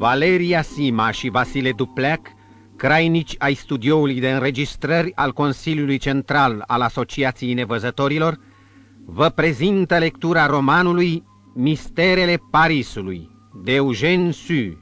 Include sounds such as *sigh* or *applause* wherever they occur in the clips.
Valeria Sima și Vasile Dupleac, crainici ai studioului de înregistrări al Consiliului Central al Asociației Nevăzătorilor, vă prezintă lectura romanului Misterele Parisului, de Eugène Sue.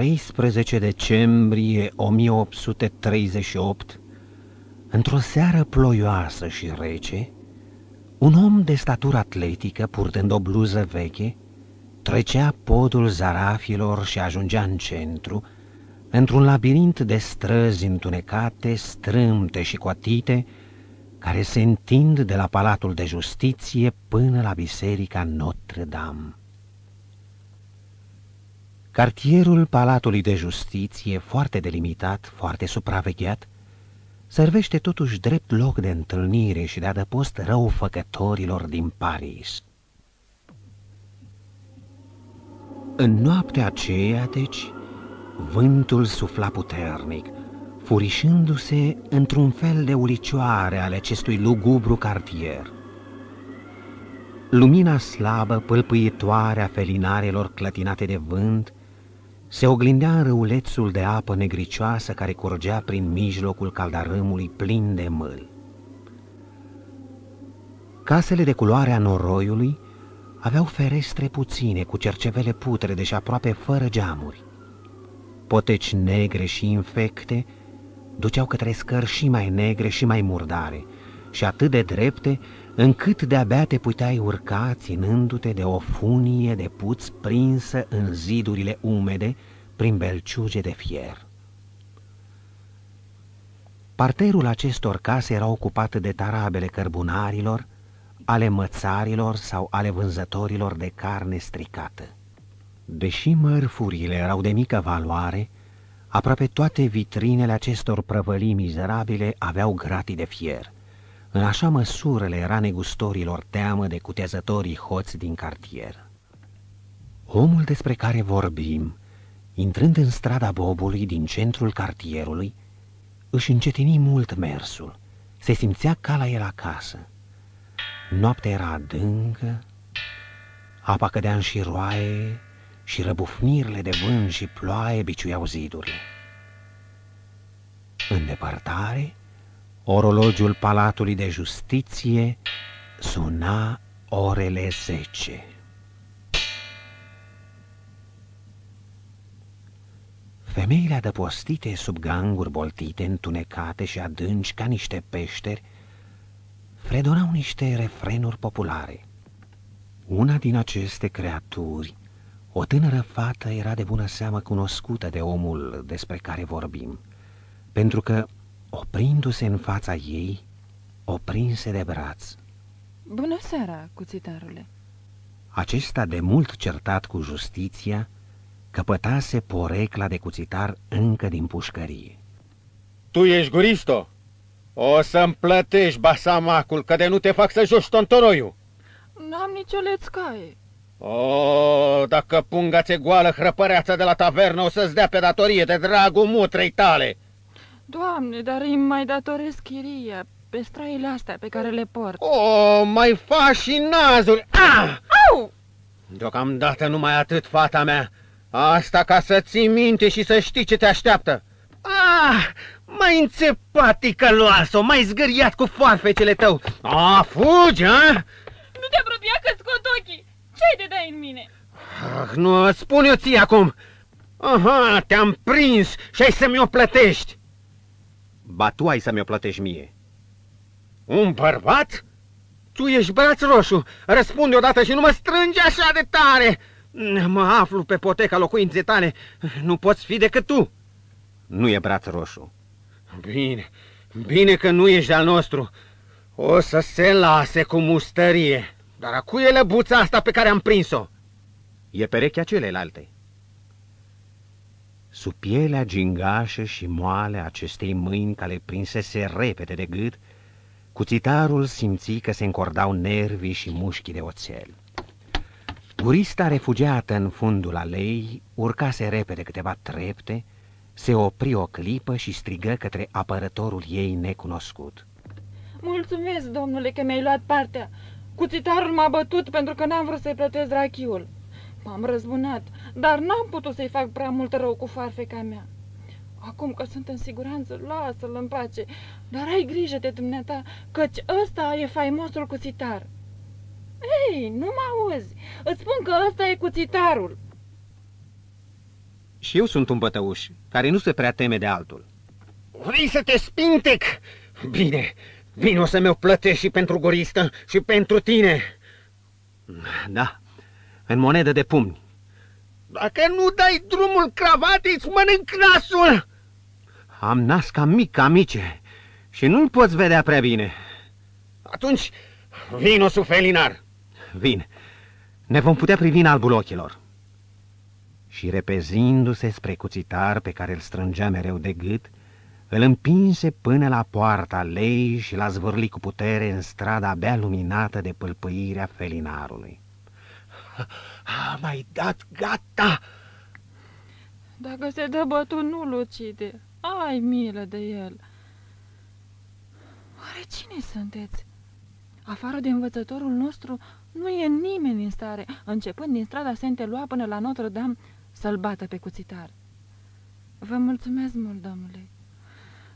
13 decembrie 1838, într-o seară ploioasă și rece, un om de statură atletică, purtând o bluză veche, trecea podul zarafilor și ajungea în centru, într-un labirint de străzi întunecate, strâmte și coatite, care se întind de la Palatul de Justiție până la Biserica Notre-Dame. Cartierul Palatului de Justiție, foarte delimitat, foarte supravegheat, servește totuși drept loc de întâlnire și de adăpost răufăcătorilor din Paris. În noaptea aceea, deci, vântul sufla puternic, furișându-se într-un fel de ulicioare ale acestui lugubru cartier. Lumina slabă, pâlpâitoare a felinarelor clătinate de vânt, se oglindea în râulețul de apă negricioasă care curgea prin mijlocul caldarâmului plin de măl. Casele de culoare a noroiului aveau ferestre puține cu cercevele putrede și aproape fără geamuri. Poteci negre și infecte duceau către scări și mai negre și mai murdare și atât de drepte încât de-abia te puteai urca ținându-te de o funie de puț prinsă în zidurile umede prin belciuge de fier. Parterul acestor case era ocupat de tarabele cărbunarilor, ale mățarilor sau ale vânzătorilor de carne stricată. Deși mărfurile erau de mică valoare, aproape toate vitrinele acestor prăvălii mizerabile aveau gratii de fier – în așa măsură le era negustorilor teamă de cutezătorii hoți din cartier. Omul despre care vorbim, intrând în strada Bobului din centrul cartierului, își încetini mult mersul, se simțea ca la el acasă. Noaptea era adâncă, apa cădea în șiroaie și răbufnirile de vânt și ploaie biciuiau zidurile. În depărtare, Orologiul Palatului de Justiție suna orele zece. Femeile adăpostite sub ganguri boltite, întunecate și adânci ca niște peșteri, fredonau niște refrenuri populare. Una din aceste creaturi, o tânără fată, era de bună seamă cunoscută de omul despre care vorbim, pentru că Oprindu-se în fața ei, o prinse de braț. Bună seara, cuțitarule! Acesta, de mult certat cu justiția, căpătase porecla de cuțitar încă din pușcărie. Tu ești guristo? O să-mi plătești basamacul, că de nu te fac să joci tontoroiu. N-am nicio lețcaie. O, dacă punga ți goală hrăpăreața de la tavernă, o să-ți dea pe datorie de dragul mutrei tale. Doamne, dar îi mai datoresc chiria pe straile astea pe care le port. O, mai faci și nazuri! Ah! Au! Deocamdată numai atât, fata mea. Asta ca să ții minte și să știi ce te așteaptă. Ah! Mai înțepat ticăloasă, mai zgâriat cu foarfecele tău. Ah, fugi, a? Nu te apropia că scot ochii. Ce-ai de dai în mine? Ah, nu, spun eu ție acum. Aha, te-am prins și ai să mi-o plătești. Ba tu ai să mi-o plătești mie. Un bărbat? Tu ești braț roșu. Răspunde odată și nu mă strânge așa de tare. Mă aflu pe poteca locuinței tale. Nu poți fi decât tu. Nu e braț roșu. Bine, bine că nu ești al nostru. O să se lase cu mustărie. Dar acu e lăbuța asta pe care am prins-o? E perechea celelalte. Sub pielea gingașă și moale acestei mâini care le prinsese repede de gât, cuțitarul simți că se încordau nervii și mușchii de oțel. Gurista refugiată în fundul alei urcase repede câteva trepte, se opri o clipă și strigă către apărătorul ei necunoscut. Mulțumesc, domnule, că mi-ai luat partea. Cuțitarul m-a bătut pentru că n-am vrut să-i plătesc rachiul. M-am răzbunat, dar n-am putut să-i fac prea mult rău cu farfeca mea. Acum că sunt în siguranță, lasă-l în pace, dar ai grijă de dumneata, căci ăsta e faimosul cuțitar. Ei, nu mă auzi, îți spun că ăsta e cuțitarul. Și eu sunt un bătăuș, care nu se prea teme de altul. Vrei să te spintec? Bine, bine o să mi-o plătești și pentru goristă și pentru tine. Da, în monedă de pumni. Dacă nu dai drumul cravatei, îți mănânc nasul! Am nas ca mic, ca mice, și nu-l poți vedea prea bine. Atunci, vino sub felinar. Vin, ne vom putea privi în albul ochilor. Și repezindu-se spre cuțitar pe care îl strângea mereu de gât, îl împinse până la poarta lei și l-a zvârlit cu putere în strada abia luminată de pâlpâirea felinarului. A mai dat gata! Dacă se dă bătut, nu-l ucide. Ai milă de el. Oare cine sunteți? Afară de învățătorul nostru, nu e nimeni în stare, începând din strada Saint-Eloi până la Notre-Dame, să-l bată pe cuțitar. Vă mulțumesc mult, domnule.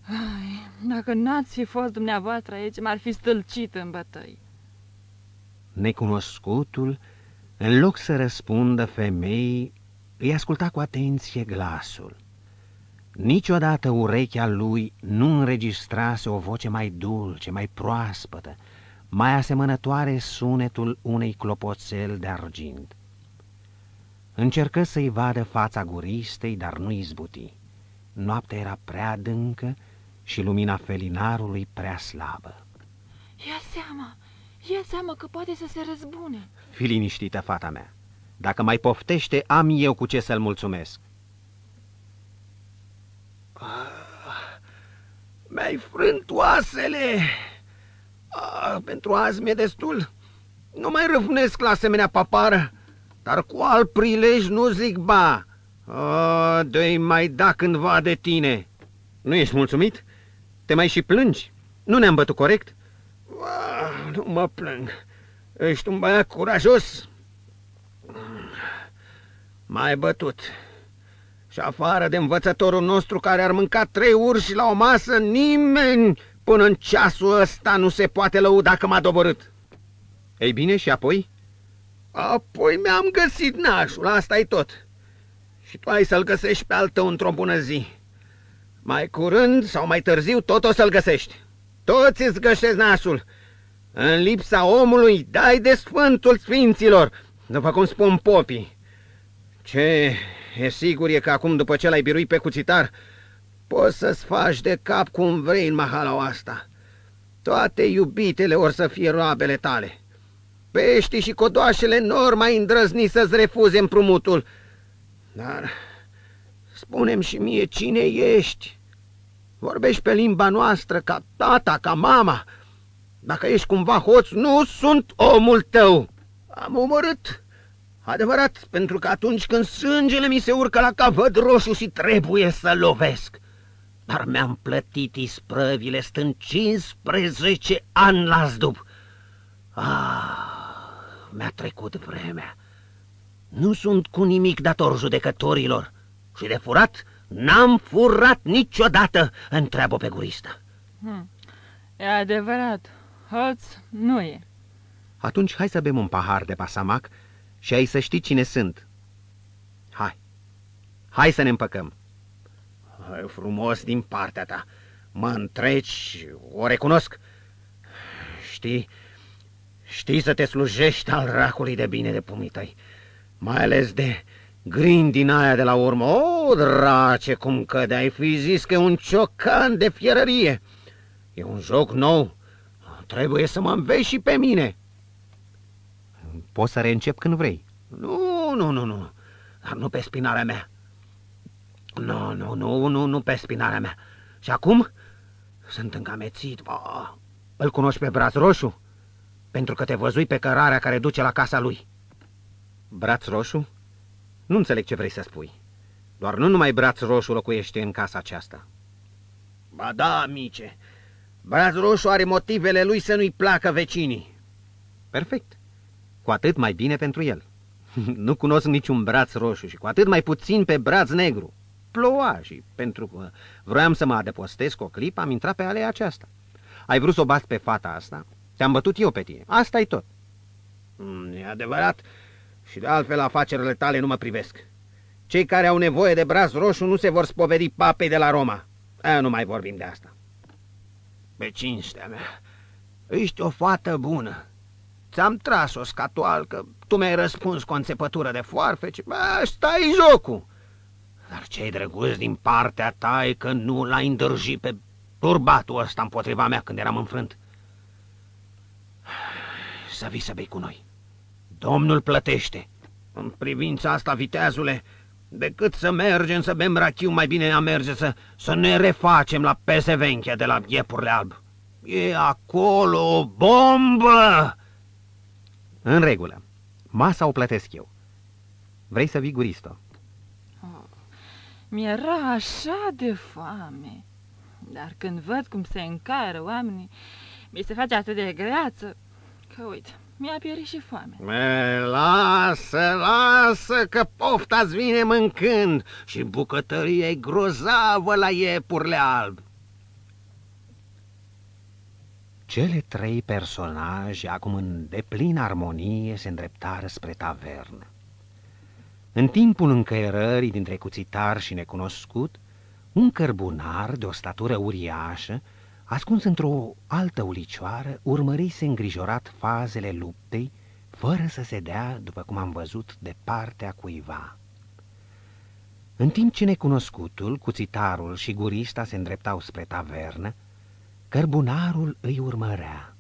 Ai, dacă n-ați fi fost dumneavoastră aici, m-ar fi stâlcit în bătăi. Necunoscutul, în loc să răspundă femeii, îi asculta cu atenție glasul. Niciodată urechea lui nu înregistrase o voce mai dulce, mai proaspătă, mai asemănătoare sunetul unei clopoțel de argint. Încercă să-i vadă fața guristei, dar nu izbuti. Noaptea era prea adâncă și lumina felinarului prea slabă. Ia seama, ia seama că poate să se răzbune. Fi liniștită, fata mea. Dacă mai poftește, am eu cu ce să-l mulțumesc. Ah, Mi-ai frânt oasele! Ah, pentru azi mi-e destul. Nu mai răvnesc la asemenea papară, dar cu alt prilej nu zic ba. Ah, dă mai da cândva de tine. Nu ești mulțumit? Te mai și plângi? Nu ne-am bătut corect? Ah, nu mă plâng. Ești un băiat curajos. Mai bătut. Și afară de învățătorul nostru care ar mânca trei urși la o masă, nimeni până în ceasul ăsta nu se poate lăuda că m-a doborât. Ei bine, și apoi? Apoi mi-am găsit nașul, asta e tot. Și tu ai să-l găsești pe al tău într-o bună zi. Mai curând sau mai târziu tot o să-l găsești. Toți îți găsesc nasul. În lipsa omului dai de sfântul sfinților, după cum spun popii. Ce e sigur e că acum, după ce l-ai biruit pe cuțitar, poți să-ți faci de cap cum vrei în mahala asta. Toate iubitele or să fie roabele tale. Peștii și codoașele nor mai îndrăzni să-ți refuze împrumutul. Dar spunem și mie cine ești. Vorbești pe limba noastră ca tata, ca mama. Dacă ești cumva hoț, nu sunt omul tău. Am omorât. Adevărat, pentru că atunci când sângele mi se urcă la cap, văd roșu și trebuie să lovesc. Dar mi-am plătit isprăvile stând 15 ani la zdub. Ah, mi-a trecut vremea. Nu sunt cu nimic dator judecătorilor și de furat n-am furat niciodată, întreabă pe guristă. Hmm. E adevărat, hoț nu e. Atunci hai să bem un pahar de pasamac și ai să știi cine sunt. Hai, hai să ne împăcăm. Hai frumos din partea ta. Mă întreci, o recunosc. Știi, știi să te slujești al racului de bine de pumii tăi, mai ales de din aia de la urmă. O, drace, cum ai fi zis că e un ciocan de fierărie. E un joc nou, trebuie să mă înveți și pe mine. Poți să reîncep când vrei. Nu, nu, nu, nu, dar nu pe spinarea mea. Nu, nu, nu, nu, nu pe spinarea mea. Și acum sunt încamețit. Oh, îl cunoști pe Braț Roșu? Pentru că te văzui pe cărarea care duce la casa lui. Braț Roșu? Nu înțeleg ce vrei să spui. Doar nu numai Braț Roșu locuiește în casa aceasta. Ba da, amice. Braț Roșu are motivele lui să nu-i placă vecinii. Perfect. Cu atât mai bine pentru el. *laughs* nu cunosc niciun braț roșu și cu atât mai puțin pe braț negru ploua și pentru că vroiam să mă adăpostez cu o clipă, am intrat pe alea aceasta. Ai vrut să o bați pe fata asta? Te-am bătut eu pe tine. asta e tot. Mm, e adevărat și de altfel afacerile tale nu mă privesc. Cei care au nevoie de braț roșu nu se vor spovedi papei de la Roma. Aia nu mai vorbim de asta. Pe cinstea mea, ești o fată bună. Ți-am tras o scatual că tu mi-ai răspuns cu o înțepătură de foarfeci. Bă, stai jocul. Dar ce-i drăguț din partea ta e că nu l-ai îndârjit pe turbatul ăsta împotriva mea când eram înfrânt. Să vii să bei cu noi. Domnul plătește. În privința asta, viteazule, decât să mergem să bem rachiu, mai bine a merge să, să ne refacem la pesevenchea de la iepurile alb. E acolo o bombă! În regulă. Masa o plătesc eu. Vrei să vii, Guristo? Mi-era așa de foame. Dar când văd cum se încară oamenii, mi se face atât de greață că, uite, mi-a pierit și foame. E, lasă, lasă, că pofta-ți vine mâncând și bucătăria e grozavă la iepurile alb. Cele trei personaje, acum în deplin armonie, se îndreptară spre tavernă. În timpul încăierării dintre cuțitar și necunoscut, un cărbunar de o statură uriașă, ascuns într-o altă ulicioară, urmărise îngrijorat fazele luptei, fără să se dea, după cum am văzut, de partea cuiva. În timp ce necunoscutul, cuțitarul și gurista se îndreptau spre tavernă, cărbunarul îi urmărea.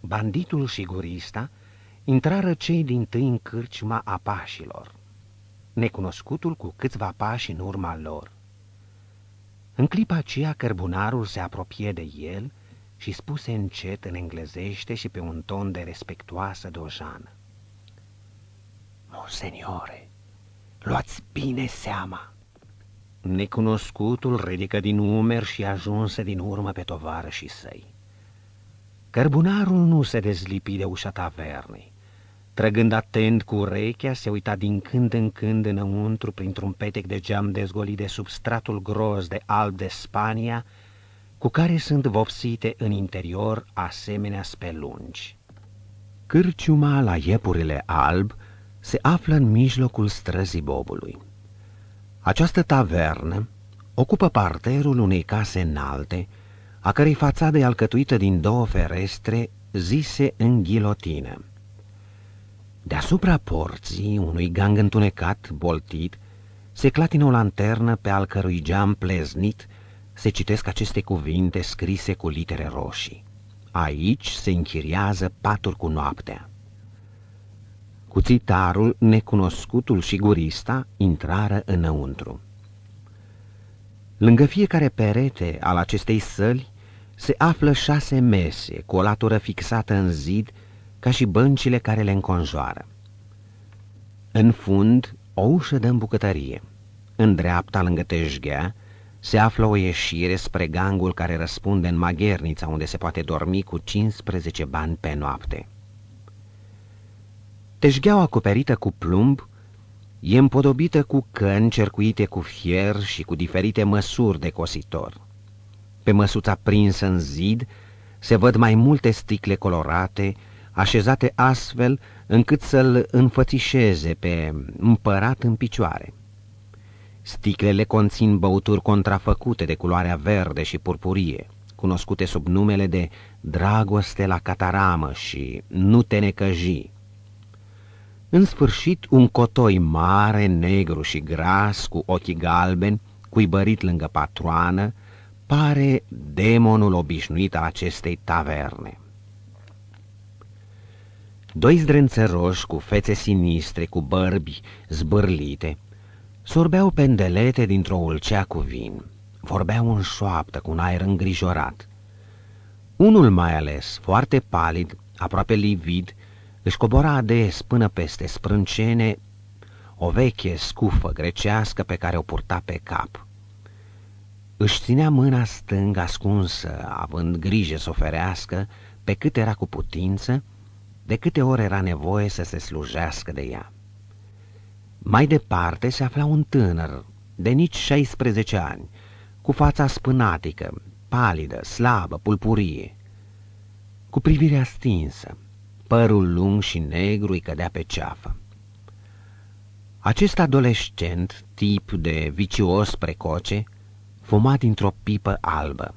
Banditul și gurista intrară cei din tâi în cârciuma apașilor necunoscutul cu câțiva pași în urma lor. În clipa aceea cărbunarul se apropie de el și spuse încet în englezește și pe un ton de respectuoasă dojană. Monseniore, luați bine seama! Necunoscutul ridică din umer și ajunse din urmă pe tovară și săi. Cărbunarul nu se dezlipi de ușa tavernei. Trăgând atent cu urechea, se uita din când în când înăuntru printr-un petec de geam dezgolit de substratul gros de alb de Spania, cu care sunt vopsite în interior asemenea spelungi. Cârciuma la iepurile alb se află în mijlocul străzii Bobului. Această tavernă ocupă parterul unei case înalte, a cărei fațadă e alcătuită din două ferestre zise în ghilotină. Deasupra porții unui gang întunecat, boltit, se clatină o lanternă pe al cărui geam pleznit se citesc aceste cuvinte scrise cu litere roșii. Aici se închiriază paturi cu noaptea. Cuțitarul, necunoscutul și gurista intrară înăuntru. Lângă fiecare perete al acestei săli se află șase mese cu o latură fixată în zid ca și băncile care le înconjoară. În fund, o ușă de îmbucătărie. În dreapta, lângă teșghea, se află o ieșire spre gangul care răspunde în maghernița, unde se poate dormi cu 15 bani pe noapte. Teșgheaua acoperită cu plumb e împodobită cu căni cercuite cu fier și cu diferite măsuri de cositor. Pe măsuța prinsă în zid se văd mai multe sticle colorate, așezate astfel încât să-l înfățișeze pe împărat în picioare. Sticlele conțin băuturi contrafăcute de culoarea verde și purpurie, cunoscute sub numele de dragoste la cataramă și nu te necăji. În sfârșit, un cotoi mare, negru și gras, cu ochii galbeni, cuibărit lângă patroană, pare demonul obișnuit al acestei taverne. Doi zdrențăroși cu fețe sinistre, cu bărbi zbârlite, sorbeau pendelete dintr-o ulcea cu vin. Vorbeau în șoaptă, cu un aer îngrijorat. Unul mai ales, foarte palid, aproape livid, își cobora ades până peste sprâncene o veche scufă grecească pe care o purta pe cap. Își ținea mâna stângă ascunsă, având grijă să o ferească, pe cât era cu putință, de câte ori era nevoie să se slujească de ea. Mai departe se afla un tânăr, de nici 16 ani, cu fața spânatică, palidă, slabă, pulpurie, cu privirea stinsă, părul lung și negru îi cădea pe ceafă. Acest adolescent, tip de vicios precoce, fuma dintr-o pipă albă.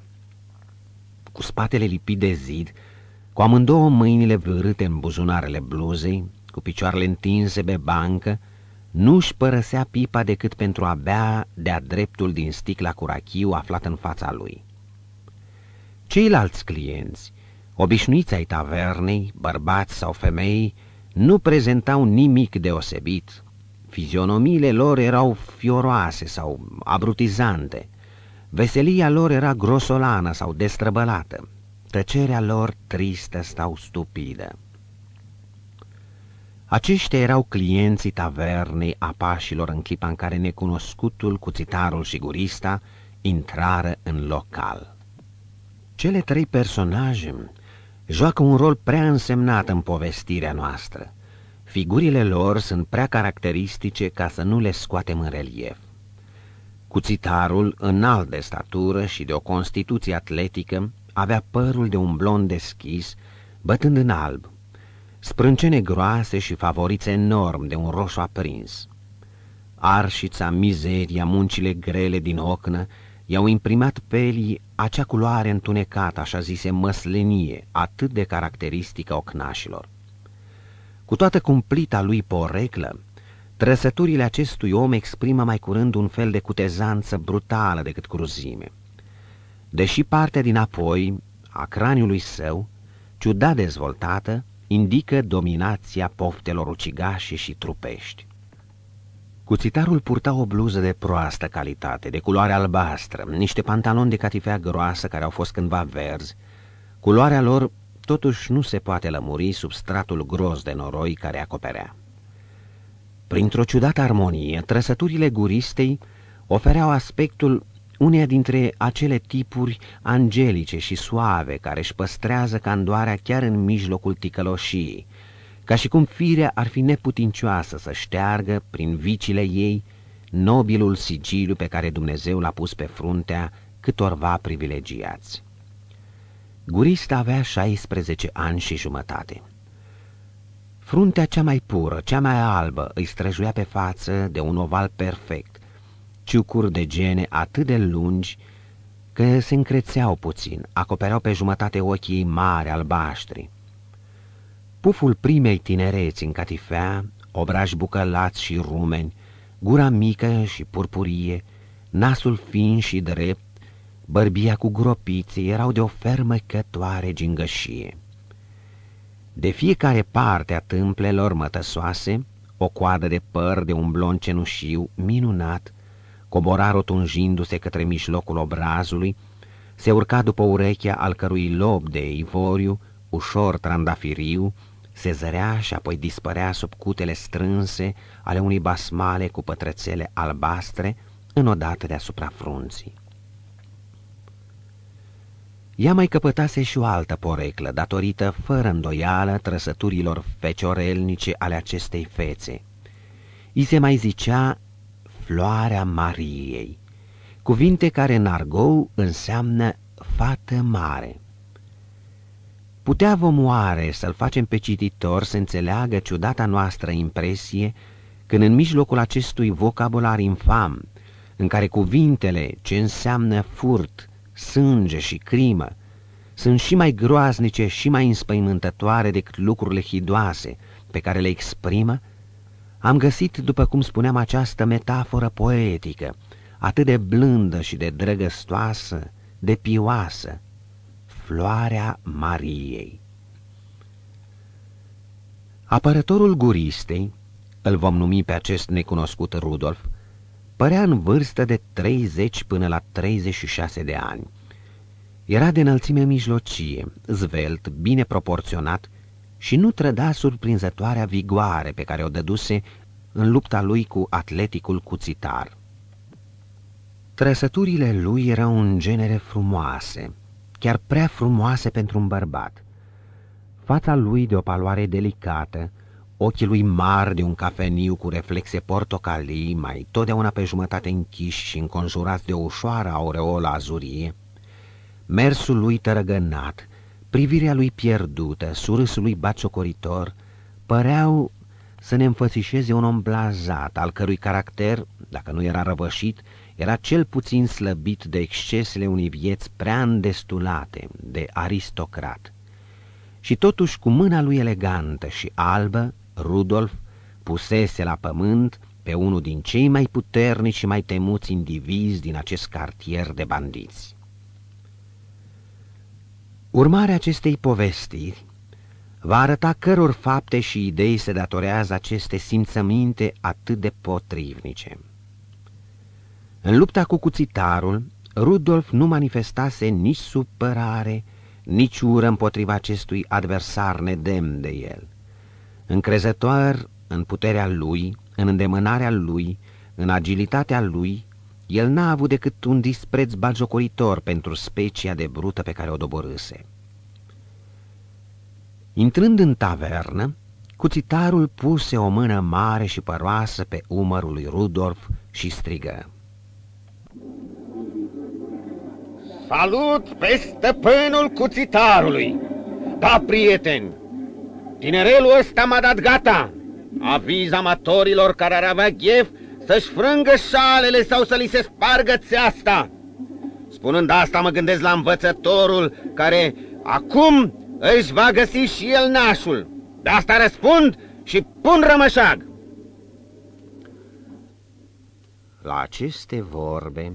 Cu spatele lipit de zid, cu amândouă mâinile vârâte în buzunarele bluzei, cu picioarele întinse pe bancă, nu-și părăsea pipa decât pentru a bea de-a dreptul din sticla cu rachiu aflat în fața lui. Ceilalți clienți, obișnuiți ai tavernei, bărbați sau femei, nu prezentau nimic deosebit. Fizionomiile lor erau fioroase sau abrutizante. Veselia lor era grosolană sau destrăbălată. Tăcerea lor tristă sau stupidă. Aceștia erau clienții tavernei apașilor în clipa în care necunoscutul, cuțitarul și gurista intrară în local. Cele trei personaje joacă un rol prea însemnat în povestirea noastră. Figurile lor sunt prea caracteristice ca să nu le scoatem în relief. Cuțitarul, înalt de statură și de o constituție atletică, avea părul de un blond deschis, bătând în alb, sprâncene groase și favorițe enorm de un roșu aprins. Arșița, mizeria, muncile grele din ocnă i-au imprimat pelii acea culoare întunecată, așa zise măslenie, atât de caracteristică ocnașilor. Cu toată cumplita lui poreclă, trăsăturile acestui om exprimă mai curând un fel de cutezanță brutală decât cruzime. Deși partea din apoi a craniului său, ciudat dezvoltată, indică dominația poftelor ucigașe și trupești. Cuțitarul purta o bluză de proastă calitate, de culoare albastră, niște pantaloni de catifea groasă care au fost cândva verzi. Culoarea lor totuși nu se poate lămuri sub stratul gros de noroi care acoperea. Printr-o ciudată armonie, trăsăturile guristei ofereau aspectul uneia dintre acele tipuri angelice și suave care își păstrează candoarea chiar în mijlocul ticăloșii, ca și cum firea ar fi neputincioasă să șteargă, prin vicile ei, nobilul sigiliu pe care Dumnezeu l-a pus pe fruntea câtorva privilegiați. Gurista avea 16 ani și jumătate. Fruntea cea mai pură, cea mai albă, îi străjuia pe față de un oval perfect, ciucuri de gene atât de lungi că se încrețeau puțin, acopereau pe jumătate ochii mari albaștri. Puful primei tinereți în catifea, obraji bucălați și rumeni, gura mică și purpurie, nasul fin și drept, bărbia cu gropițe erau de o fermăcătoare gingășie. De fiecare parte a tâmplelor mătăsoase, o coadă de păr de un blond cenușiu minunat, cobora rotunjindu-se către mijlocul obrazului, se urca după urechea al cărui lob de ivoriu, ușor trandafiriu, se zărea și apoi dispărea sub cutele strânse ale unui basmale cu pătrățele albastre înodată deasupra frunții. Ea mai căpătase și o altă poreclă, datorită fără îndoială trăsăturilor feciorelnice ale acestei fețe. I se mai zicea floarea Mariei, cuvinte care în argou înseamnă fată mare. Putea vom oare să-l facem pe cititor să înțeleagă ciudata noastră impresie când în mijlocul acestui vocabular infam în care cuvintele ce înseamnă furt, sânge și crimă sunt și mai groaznice și mai înspăimântătoare decât lucrurile hidoase pe care le exprimă, am găsit, după cum spuneam, această metaforă poetică, atât de blândă și de drăgăstoasă, de pioasă, floarea Mariei. Apărătorul guristei, îl vom numi pe acest necunoscut Rudolf, părea în vârstă de 30 până la 36 de ani. Era de înălțime mijlocie, zvelt, bine proporționat și nu trăda surprinzătoarea vigoare pe care o dăduse în lupta lui cu atleticul cuțitar. Trăsăturile lui erau în genere frumoase, chiar prea frumoase pentru un bărbat. Fața lui de o paloare delicată, ochii lui mari de un cafeniu cu reflexe portocalii, mai totdeauna pe jumătate închiși și înconjurați de o ușoară aureolă azurie, mersul lui tărăgănat, privirea lui pierdută, surâsul lui baciocoritor, păreau să ne înfățișeze un om blazat, al cărui caracter, dacă nu era răvășit, era cel puțin slăbit de excesele unei vieți prea îndestulate, de aristocrat. Și totuși cu mâna lui elegantă și albă, Rudolf pusese la pământ pe unul din cei mai puternici și mai temuți indivizi din acest cartier de bandiți. Urmarea acestei povestiri va arăta căror fapte și idei se datorează aceste simțăminte atât de potrivnice. În lupta cu cuțitarul, Rudolf nu manifestase nici supărare, nici ură împotriva acestui adversar nedemn de el. Încrezător în puterea lui, în îndemânarea lui, în agilitatea lui, el n-a avut decât un dispreț bagiocoritor pentru specia de brută pe care o doborâse. Intrând în tavernă, cuțitarul puse o mână mare și păroasă pe umărul lui Rudolf și strigă. Salut pe stăpânul cuțitarului! Da, prieteni, tinerelul ăsta m-a dat gata! Aviz amatorilor care ar avea ghef să-și frângă șalele sau să li se spargă țeasta. Spunând asta, mă gândesc la învățătorul care acum își va găsi și el nașul. De asta răspund și pun rămășag. La aceste vorbe,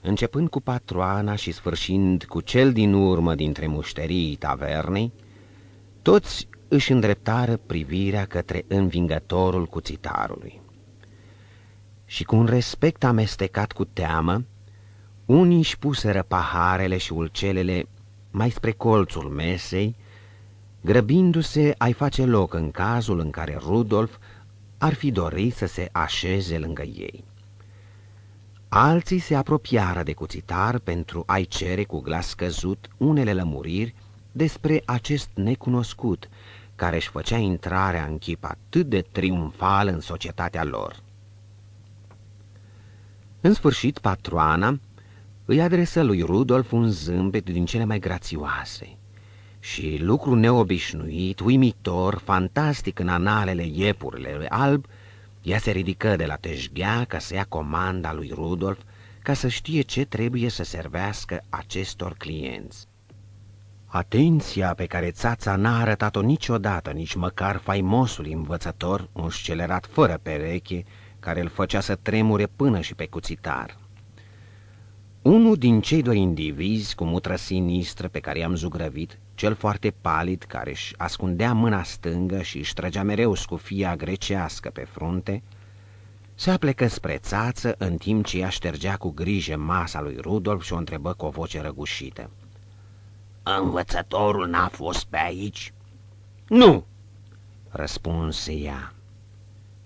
începând cu patroana și sfârșind cu cel din urmă dintre mușterii tavernei, toți își îndreptară privirea către învingătorul cuțitarului. Și cu un respect amestecat cu teamă, unii își puseră paharele și ulcelele mai spre colțul mesei, grăbindu-se a-i face loc în cazul în care Rudolf ar fi dorit să se așeze lângă ei. Alții se apropiară de cuțitar pentru a-i cere cu glas scăzut unele lămuriri despre acest necunoscut, care își făcea intrarea în chip atât de triumfal în societatea lor. În sfârșit, patroana îi adresă lui Rudolf un zâmbet din cele mai grațioase și lucru neobișnuit, uimitor, fantastic în analele iepurile alb, ea se ridică de la teșghea ca să ia comanda lui Rudolf ca să știe ce trebuie să servească acestor clienți. Atenția pe care țața n-a arătat-o niciodată, nici măcar faimosul învățător, un scelerat fără pereche, care îl făcea să tremure până și pe cuțitar. Unul din cei doi indivizi cu mutră sinistră pe care i-am zugrăvit, cel foarte palid care își ascundea mâna stângă și își trăgea mereu scufia grecească pe frunte, se aplecă spre țață în timp ce ea ștergea cu grijă masa lui Rudolf și o întrebă cu o voce răgușită. Învățătorul n-a fost pe aici?" Nu," răspunse ea.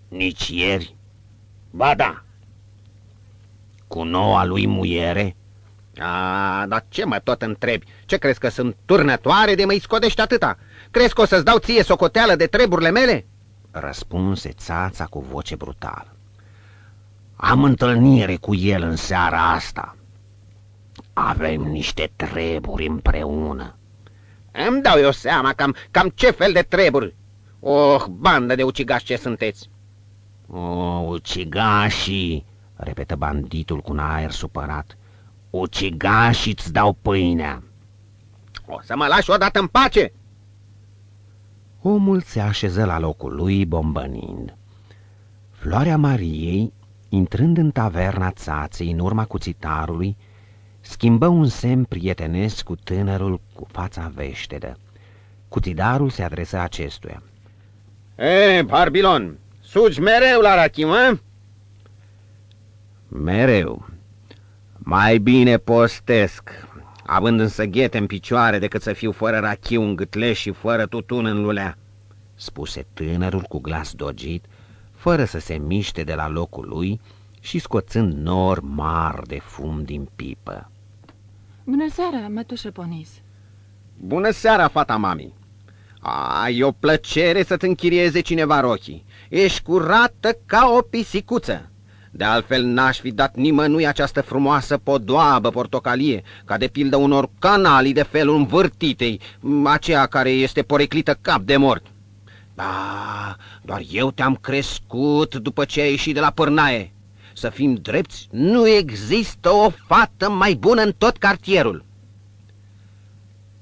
Nici ieri?" Ba da." Cu noua lui muiere? A, dar ce mă tot întrebi? Ce crezi că sunt turnătoare de mă scodești atâta? Crezi că o să-ți dau ție socoteală de treburile mele? Răspunse țața cu voce brutală. Am întâlnire cu el în seara asta. Avem niște treburi împreună. Îmi dau eu seama cam, cam ce fel de treburi. Oh, bandă de ucigași ce sunteți! O, ucigașii, repetă banditul cu un aer supărat. Ucigașii îți dau pâinea. O să mă lași odată în pace! Omul se așeză la locul lui bombănind. Floarea Mariei, intrând în taverna țaței în urma cuțitarului, schimbă un semn prietenesc cu tânărul cu fața veștedă. Cuțidarul se adresă acestuia. E, Barbilon, sugi mereu la rachiu, mă? Mereu. Mai bine postesc, având însă ghete în picioare decât să fiu fără rachiu în gâtle și fără tutun în lulea, spuse tânărul cu glas dogit, fără să se miște de la locul lui și scoțând nor mari de fum din pipă. Bună seara, mătușă Ponis. Bună seara, fata mami. Ai o plăcere să-ți închirieze cineva rochii. Ești curată ca o pisicuță. De altfel n-aș fi dat nimănui această frumoasă podoabă portocalie, ca de pildă unor canalii de felul învârtitei, aceea care este poreclită cap de mort. Ba, doar eu te-am crescut după ce ai ieșit de la pârnaie. Să fim drepți, nu există o fată mai bună în tot cartierul.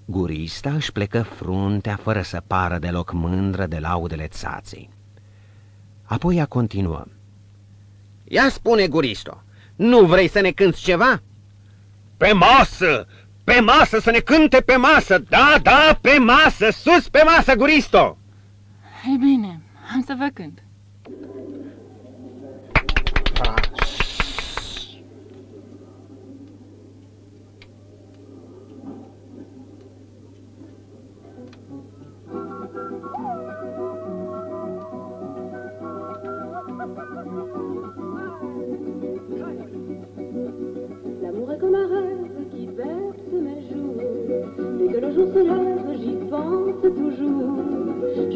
Gurista își plecă fruntea fără să pară deloc mândră de laudele țaței. Apoi a continuă. Ia spune, Guristo, nu vrei să ne cânți ceva? Pe masă! Pe masă, să ne cânte pe masă! Da, da, pe masă! Sus pe masă, Guristo! Ei bine, am să vă cânt.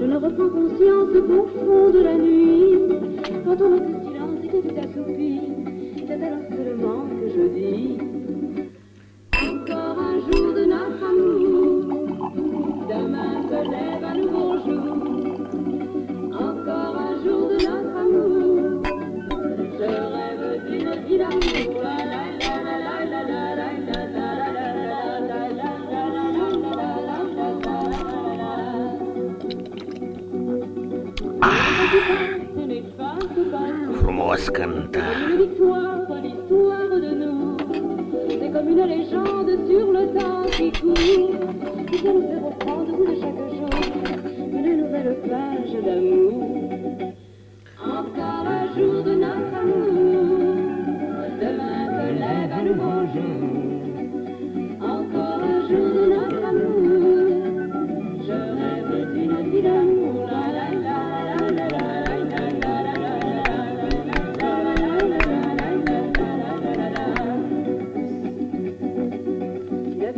Je ne reprends conscience qu'au fond de la nuit. Quand on ce silence et que tu t'assoupis,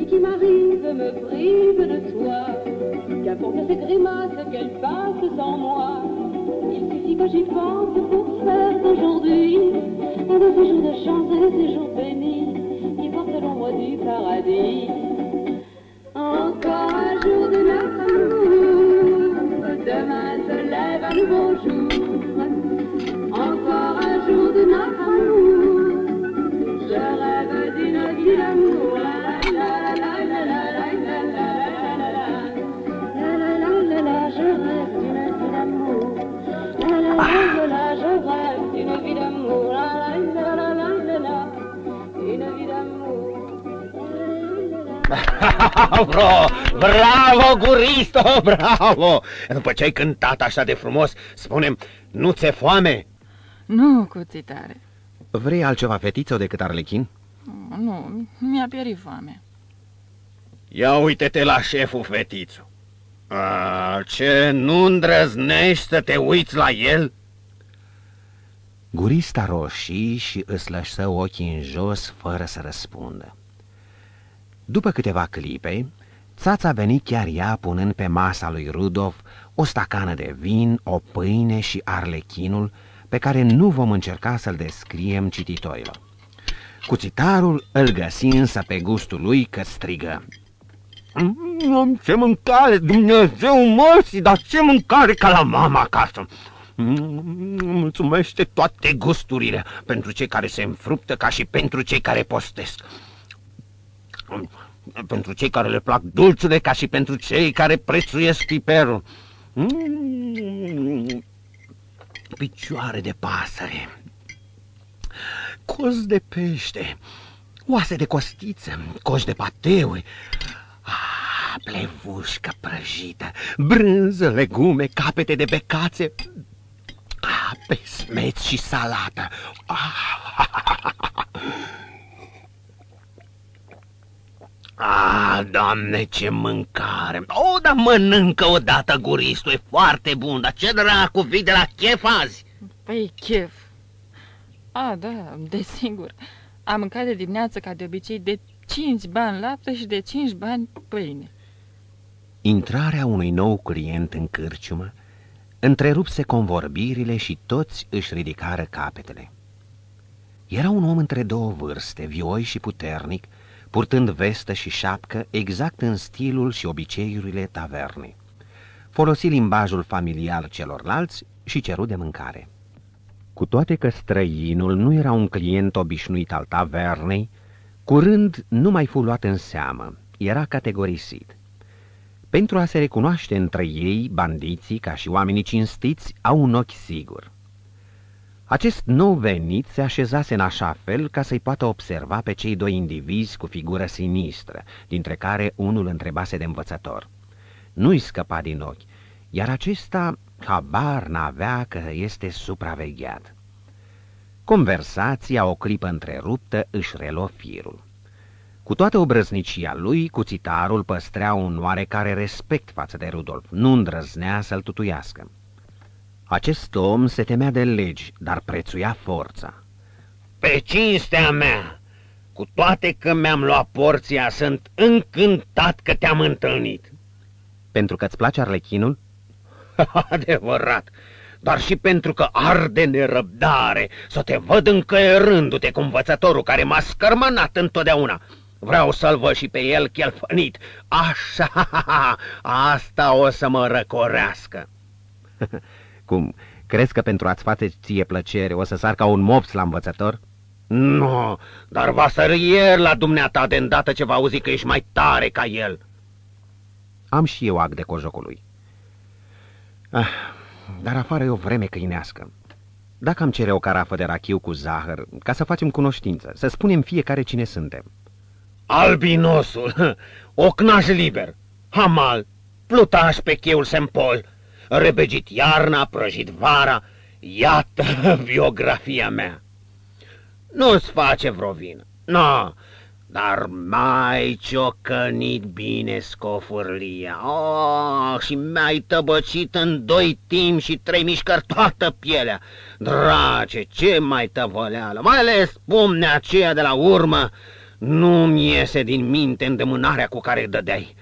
Qui m'arrive me prive de toi. Qu'importe ces grimaces qu'elle passe sans moi. Il suffit que j'y pense pour faire d'aujourd'hui un de ces jours de chance et de ces jours bénis qui portent l'ombre du paradis. Bravo, bravo, Guristo, bravo! După ce ai cântat așa de frumos, spunem, nu ți-e foame? Nu, cuțitare. Vrei altceva, fetiță, decât arlechin? Nu, mi-a pierit foamea. Ia uite-te la șeful fetițu. A, ce nu îndrăznești să te uiți la el? Gurista roșii și îți lăsă ochii în jos fără să răspundă. După câteva clipe, țața veni chiar ea punând pe masa lui Rudolf o stacană de vin, o pâine și arlechinul pe care nu vom încerca să-l descriem cititorilor. Cuțitarul îl găsi însă pe gustul lui că strigă. Mm, Ce mâncare, Dumnezeu morții, dar ce mâncare ca la mama acasă! Mm, mulțumește toate gusturile pentru cei care se înfruptă ca și pentru cei care postesc. Mm, pentru cei care le plac dulcele ca și pentru cei care prețuiesc piperul. Mm, picioare de pasăre, coz de pește, oase de costiță, coș de pateuri, ah, plevușcă prăjită, brânză, legume, capete de becațe, ah, pesmeți și salată. Ah, Ah, doamne, ce mâncare! O, dar mănâncă odată guristul, e foarte bun, dar ce dracu vii de la chef azi? Păi, chef. A, da, desigur. Am mâncat de dimineață, ca de obicei, de 5 bani lapte și de 5 bani pâine. Intrarea unui nou client în cârciumă întrerupse convorbirile și toți își ridicară capetele. Era un om între două vârste, vioi și puternic, purtând vestă și șapcă exact în stilul și obiceiurile tavernei. Folosi limbajul familiar celorlalți și ceru de mâncare. Cu toate că străinul nu era un client obișnuit al tavernei, curând nu mai fu luat în seamă, era categorisit. Pentru a se recunoaște între ei, bandiții, ca și oamenii cinstiți, au un ochi sigur. Acest nou venit se așezase în așa fel ca să-i poată observa pe cei doi indivizi cu figură sinistră, dintre care unul întrebase de învățător. Nu-i scăpa din ochi, iar acesta habar n-avea că este supravegheat. Conversația, o clipă întreruptă, își reluă firul. Cu toată obrăznicia lui, cuțitarul păstrea un oarecare respect față de Rudolf, nu îndrăznea să-l tutuiască. Acest om se temea de legi, dar prețuia forța. Pe cinstea mea, cu toate că mi-am luat porția, sunt încântat că te-am întâlnit. Pentru că îți place arlechinul? *laughs* Adevărat, dar și pentru că arde nerăbdare să te văd încăierându-te cu învățătorul care m-a scărmănat întotdeauna. Vreau să-l văd și pe el chelfănit. Așa, *laughs* asta o să mă răcorească. *laughs* Cum, crezi că pentru a-ți face ție plăcere o să sar ca un mops la învățător? Nu, dar va sări ieri la dumneata de îndată ce va auzi că ești mai tare ca el. Am și eu ac de cojocului. Ah, dar afară e o vreme câinească. Dacă am cere o carafă de rachiu cu zahăr, ca să facem cunoștință, să spunem fiecare cine suntem. Albinosul, *laughs* ocnaș liber, hamal, plutaș pe cheul sempol, rebegit iarna, prăjit vara, iată *laughs* biografia mea. Nu-ți face vreo vină, no, dar mai ciocănit bine scofurlia. Oh, și mi-ai tăbăcit în doi timp și trei mișcări toată pielea. Drage, ce mai tăvăleală, mai ales pumnea aceea de la urmă, nu-mi iese din minte îndemânarea cu care dădeai.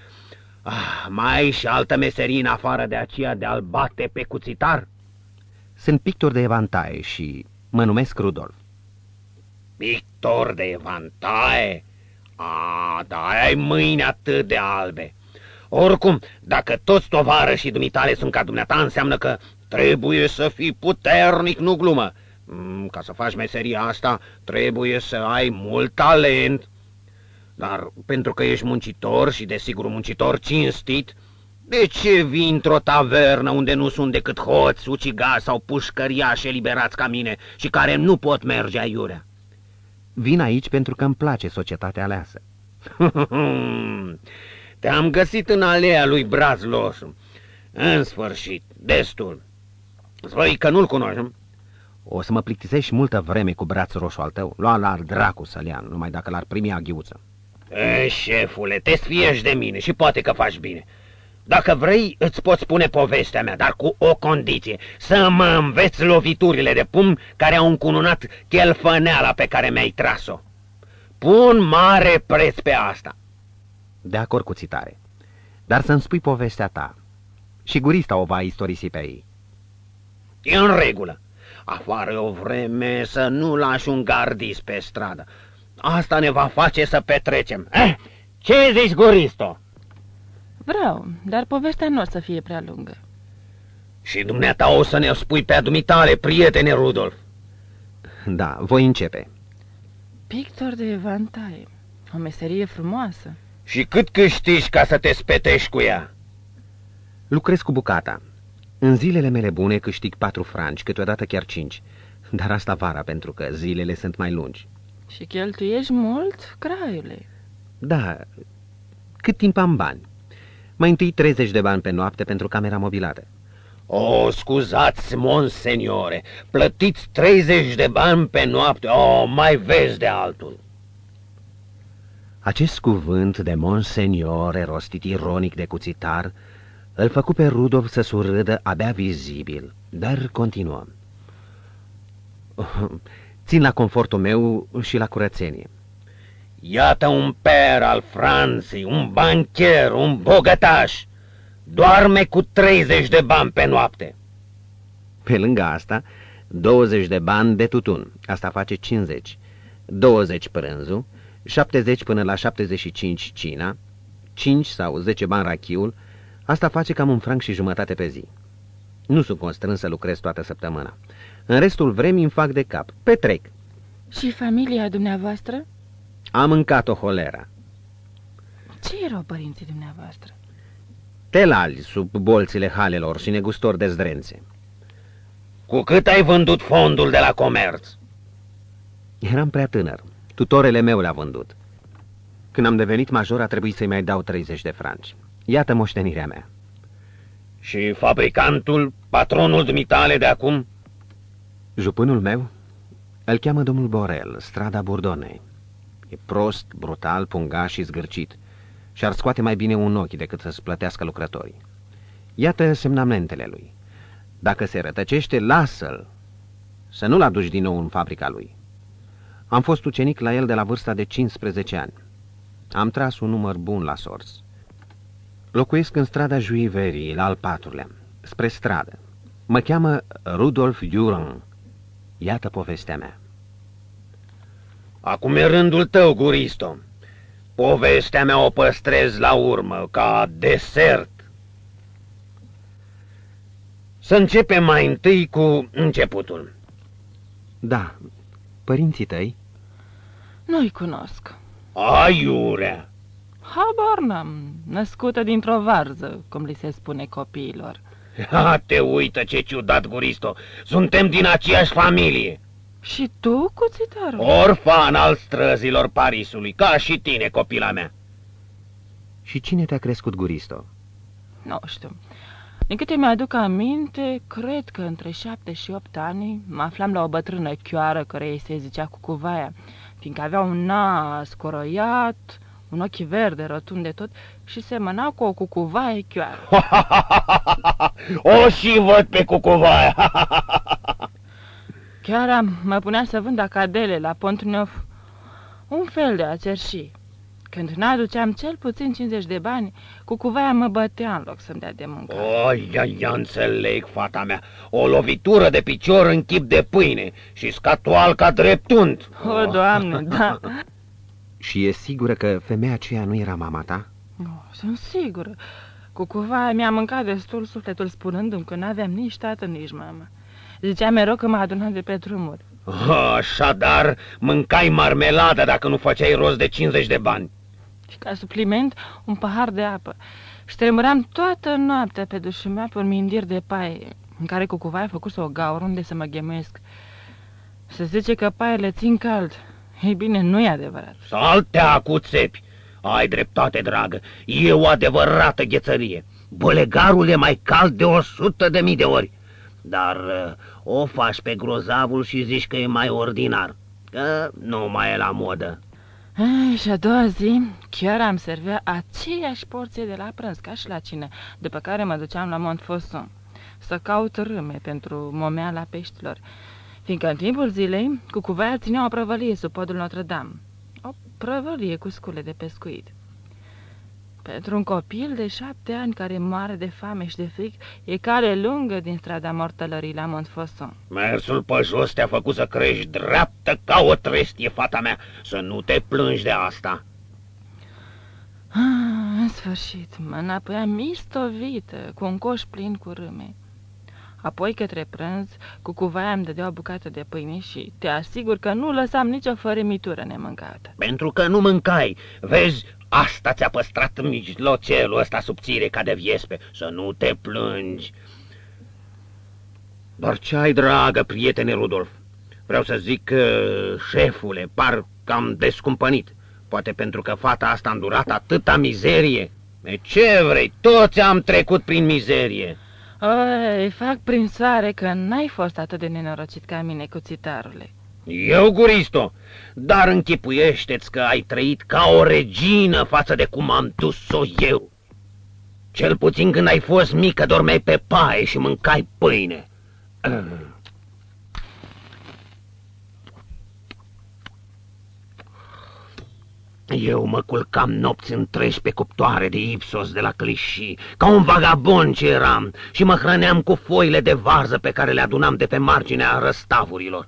Ah, mai ai și altă meserie în afară de aceea de a-l bate pe cuțitar? Sunt pictor de evantaie și mă numesc Rudolf. Pictor de evantaie? A, da, ai mâini atât de albe. Oricum, dacă toți tovarășii dumitale sunt ca dumneata, înseamnă că trebuie să fii puternic, nu glumă. Mm, ca să faci meseria asta, trebuie să ai mult talent, dar pentru că ești muncitor și desigur muncitor cinstit, de ce vii într-o tavernă unde nu sunt decât hoți, ucigași sau pușcăriași eliberați ca mine și care nu pot merge aiurea? Vin aici pentru că îmi place societatea aleasă. *laughs* Te-am găsit în alea lui Brazlos. În sfârșit, destul. Zvăi că nu-l cunoști, O să mă plictisești multă vreme cu brațul roșu al tău. Lua la dracu să-l ia, numai dacă l-ar primi aghiuță. E, șefule, te sfiești de mine și poate că faci bine. Dacă vrei, îți pot spune povestea mea, dar cu o condiție, să mă înveți loviturile de pumn care au încununat chelfăneala pe care mi-ai tras-o. Pun mare preț pe asta. De acord cu țitare. Dar să-mi spui povestea ta. Și gurista o va istorisi pe ei. E în regulă. Afară o vreme să nu lași un gardis pe stradă. Asta ne va face să petrecem. Eh? Ce zici, Guristo? Vreau, dar povestea nu o să fie prea lungă. Și dumneata o să ne spui pe adumitale, prietene Rudolf. Da, voi începe. Pictor de evantaie. O meserie frumoasă. Și cât câștigi ca să te spetești cu ea? Lucrez cu bucata. În zilele mele bune câștig patru franci, câteodată chiar cinci. Dar asta vara, pentru că zilele sunt mai lungi. Și cheltuiești mult, craiule. Da, cât timp am bani. Mai întâi 30 de bani pe noapte pentru camera mobilată. O, scuzați, monseniore, plătiți 30 de bani pe noapte, o, mai vezi de altul. Acest cuvânt de monseniore, rostit ironic de cuțitar, îl făcu pe Rudolf să surâdă abia vizibil, dar continuăm. Țin la confortul meu și la curățenie. Iată un per al Franței, un bancher, un bogătaș. Doarme cu 30 de bani pe noapte. Pe lângă asta, 20 de bani de tutun, asta face 50, 20 prânzul, 70 până la 75 cina, 5 sau 10 bani rachiul, asta face cam un franc și jumătate pe zi. Nu sunt constrâns să lucrez toată săptămâna. În restul vremii îmi fac de cap. Petrec. Și familia dumneavoastră? Am mâncat-o holera. Ce erau părinții dumneavoastră? Telali sub bolțile halelor și negustori de zdrențe. Cu cât ai vândut fondul de la comerț? Eram prea tânăr. Tutorele meu le-a vândut. Când am devenit major, a trebuit să-i mai dau 30 de franci. Iată moștenirea mea. Și fabricantul, patronul dumitale de acum? Jupânul meu îl cheamă domnul Borel, strada Burdonei. E prost, brutal, pungaș și zgârcit și ar scoate mai bine un ochi decât să-ți plătească lucrătorii. Iată semnamentele lui. Dacă se rătăcește, lasă-l, să nu-l aduci din nou în fabrica lui. Am fost ucenic la el de la vârsta de 15 ani. Am tras un număr bun la sorți. Locuiesc în strada Juiverii, la al patrulea, spre stradă. Mă cheamă Rudolf Duran. Iată povestea mea. Acum e rândul tău, Guristo. Povestea mea o păstrez la urmă, ca desert. Să începem mai întâi cu începutul. Da, părinții tăi? Nu-i cunosc. Aiurea! Habar n-am, născută dintr-o varză, cum li se spune copiilor. Ha, *laughs* te uită ce ciudat, Guristo! Suntem din aceeași familie! Și tu, cuțitarul? Orfan al străzilor Parisului, ca și tine, copila mea. Și cine te-a crescut, Guristo? Nu știu. Din câte mi-aduc aminte, cred că între șapte și opt ani mă aflam la o bătrână chioară care ei se zicea cucuvaia, fiindcă avea un nas coroiat, un ochi verde rotund de tot și semăna cu o cucuvaie chioară. *laughs* o și văd pe cucuvaia! *laughs* Chiar mă punea să vând acadele la Pontneuf, un fel de acerșii. Când n-aduceam cel puțin 50 de bani, cucuvaia mă bătea în loc să-mi dea de muncă. O, ia, ia, înțeleg, fata mea. O lovitură de picior în chip de pâine și scatual ca dreptunt. O, Doamne, da. Și e sigură că femeia aceea nu era mama ta? Oh, sunt sigură. Cucuvaia mi-a mâncat destul sufletul spunându-mi că n-aveam nici tată, nici mamă. Zicea mereu că m-a adunat de pe drumuri. Așadar, mâncai marmeladă dacă nu făceai rost de 50 de bani. Și ca supliment, un pahar de apă. Și tremuram toată noaptea pe dușul meu pe un mindir de paie, în care cucuvaia a făcut o gaură unde să mă ghemuiesc. Se zice că paiele țin cald. Ei bine, nu e adevărat. Saltea cu țepi. Ai dreptate, dragă. E o adevărată ghețărie. Bălegarul e mai cald de o sută de mii de ori. Dar uh, o faci pe grozavul și zici că e mai ordinar, că nu mai e la modă. Ai, și a doua zi chiar am servea aceeași porție de la prânz ca și la cină, după care mă duceam la Montfaucon să caut râme pentru momeala peștilor, fiindcă în timpul zilei cucuvaia ținea o prăvălie sub podul Notre-Dame, o prăvălie cu scule de pescuit. Pentru un copil de șapte ani care moare de foame și de fric, e cale lungă din strada mortălării la Montfaucon. Mersul pe jos te-a făcut să crești dreaptă ca o trestie, fata mea, să nu te plângi de asta. Ah, în sfârșit, mă înapoiam mistovită, cu un coș plin cu râme. Apoi, către prânz, cu cuvaia îmi dădea o bucată de pâine și te asigur că nu lăsam nicio fărâmitură nemâncată. Pentru că nu mâncai. Vezi, asta ți-a păstrat mijlocelul ăsta subțire ca de viespe. Să nu te plângi. Dar ce ai, dragă prietene Rudolf? Vreau să zic că, șefule, par cam descumpănit. Poate pentru că fata asta a îndurat atâta mizerie. E ce vrei, toți am trecut prin mizerie. Oi, fac prin soare că n-ai fost atât de nenorocit ca mine, cuțitarule. Eu, Guristo, dar închipuiește-ți că ai trăit ca o regină față de cum am dus-o eu. Cel puțin când ai fost mică dormeai pe paie și mâncai pâine. *clears throat* Eu mă culcam nopți întregi pe cuptoare de ipsos de la clișii, ca un vagabond ce eram, și mă hrăneam cu foile de varză pe care le adunam de pe marginea răstavurilor.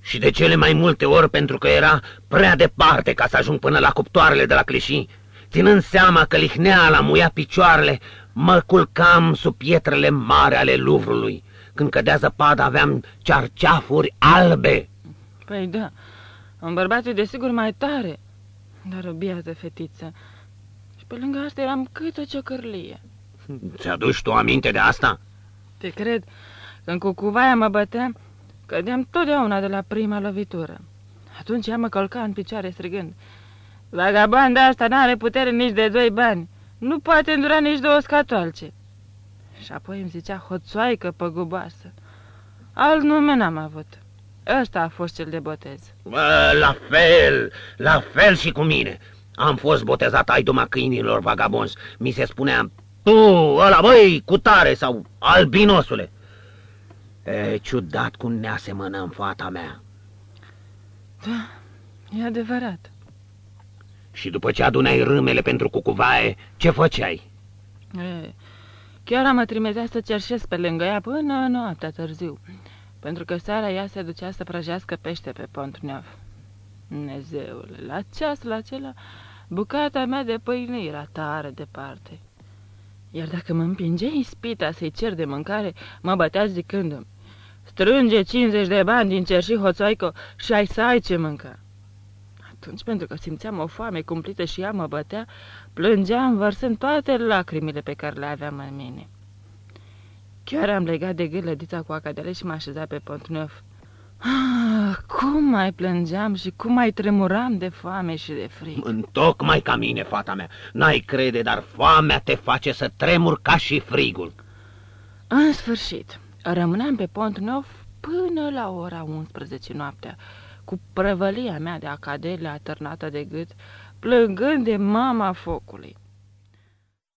Și de cele mai multe ori pentru că era prea departe ca să ajung până la cuptoarele de la clișii, ținând seama că lihneala muia picioarele, mă culcam sub pietrele mari ale Luvrului. Când cădea zăpada aveam cearceafuri albe. Păi da, un bărbat e desigur mai tare, dar o biată fetiță. Și pe lângă asta eram cât o ciocărlie. Ți-aduci tu aminte de asta? Te cred, când cu cuvaia mă băteam, cădeam totdeauna de la prima lovitură. Atunci ea mă călca în picioare strigând. Vagabanda asta n-are putere nici de doi bani. Nu poate îndura nici două scatoalce. Și apoi îmi zicea hoțoaică păguboasă. Alt nume n-am avut. Ăsta a fost cel de botez. Bă, la fel, la fel și cu mine. Am fost botezat ai doma câinilor vagabonzi. Mi se spunea, tu, ăla, băi, cu tare sau albinosule. E ciudat cum ne asemănăm, fata mea. Da, e adevărat. Și după ce adunai râmele pentru cucuvaie, ce făceai? E, chiar mă trimetea să cerșesc pe lângă ea până noaptea târziu, pentru că seara ea se ducea să prăjească pește pe pont neaf. Dumnezeule, la ceasul acela, bucata mea de pâine era tare departe. Iar dacă mă împingea ispita să-i cer de mâncare, mă bătea zicându-mi, strânge 50 de bani din cerșii hoțoaico și ai să ai ce mânca. Atunci, pentru că simțeam o foame cumplită și ea mă bătea, plângeam vărsând toate lacrimile pe care le aveam în mine. Chiar am legat de gâlădița cu acadele și m-a așezat pe pont neuf. Ah, cum mai plângeam și cum mai tremuram de foame și de frig. Întocmai ca mine, fata mea. N-ai crede, dar foamea te face să tremur ca și frigul. În sfârșit, rămâneam pe pont nou până la ora 11 noaptea, cu prăvălia mea de acadele atârnată de gât, plângând de mama focului.